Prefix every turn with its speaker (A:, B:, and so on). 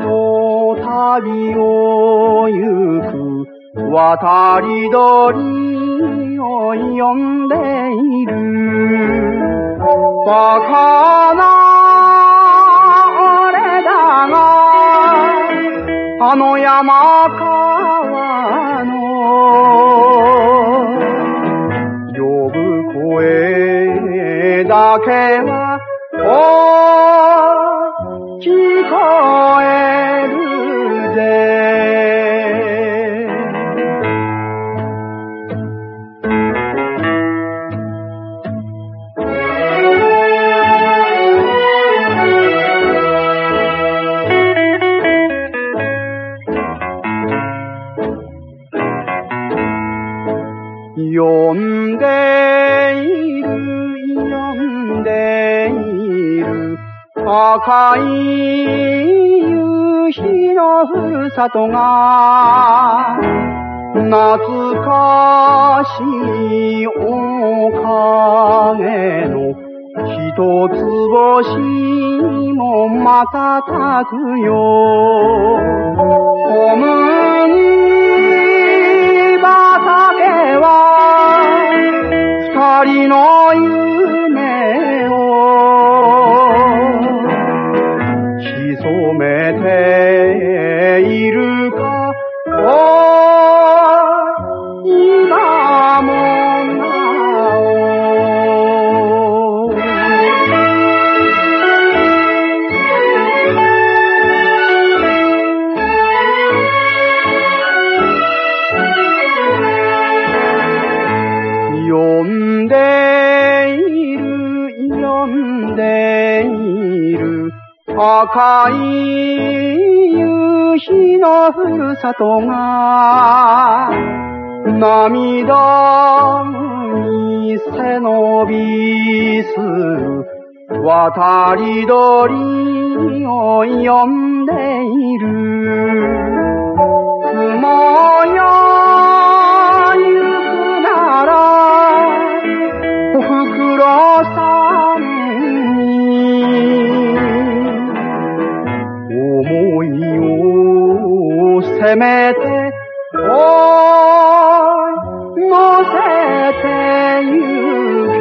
A: の旅を行く、渡り鳥を呼んでいる。バカな俺だが、あの山川の呼ぶ声だけは、赤い夕日のふるさとが、懐かしいおかげの一つ星も瞬くよ。小麦赤い夕日のふるさとが、涙に背伸びする、渡り鳥を呼んでいる。雲よ行くなら、おふくろさん切咩切，爱我这这要骑。